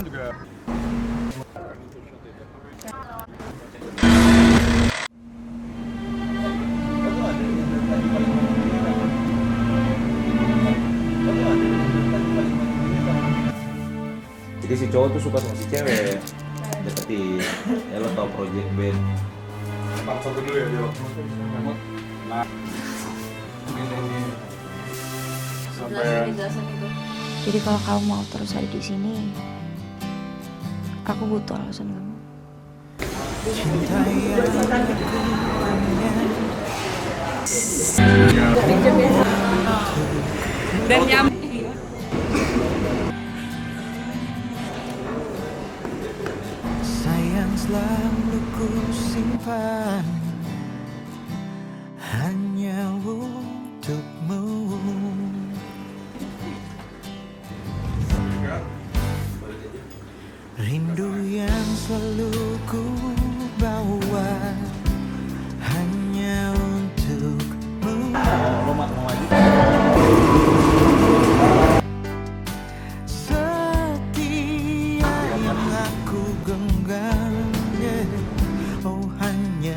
Cuman juga. Jadi si cowok tuh suka sama si cewek. Deketin ya lo tau project band Pak satu dulu ya dia. Nah, Jadi kalau kamu mau terus ada di sini, aku butuh alasan kamu. dan nyam Sayang selalu ku simpan yang selalu ku bawa Hanya untukmu mau Setia yang aku genggam. Oh Hanya